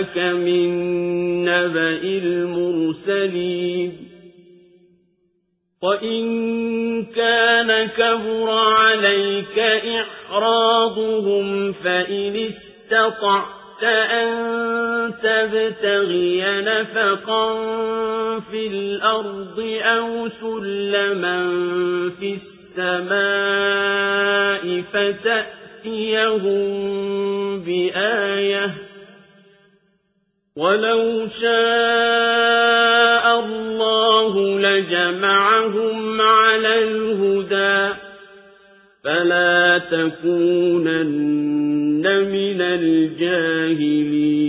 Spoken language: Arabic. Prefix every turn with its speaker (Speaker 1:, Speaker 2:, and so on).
Speaker 1: جاءك من نبأ المرسلين وإن كان كبر عليك إعراضهم فإن استطعت أن تبتغي نفقا في الأرض أو سلما في السماء فتأتيهم بآية ولو شاء الله لجمعهم على الهدى فلا تكونن من الجاهلين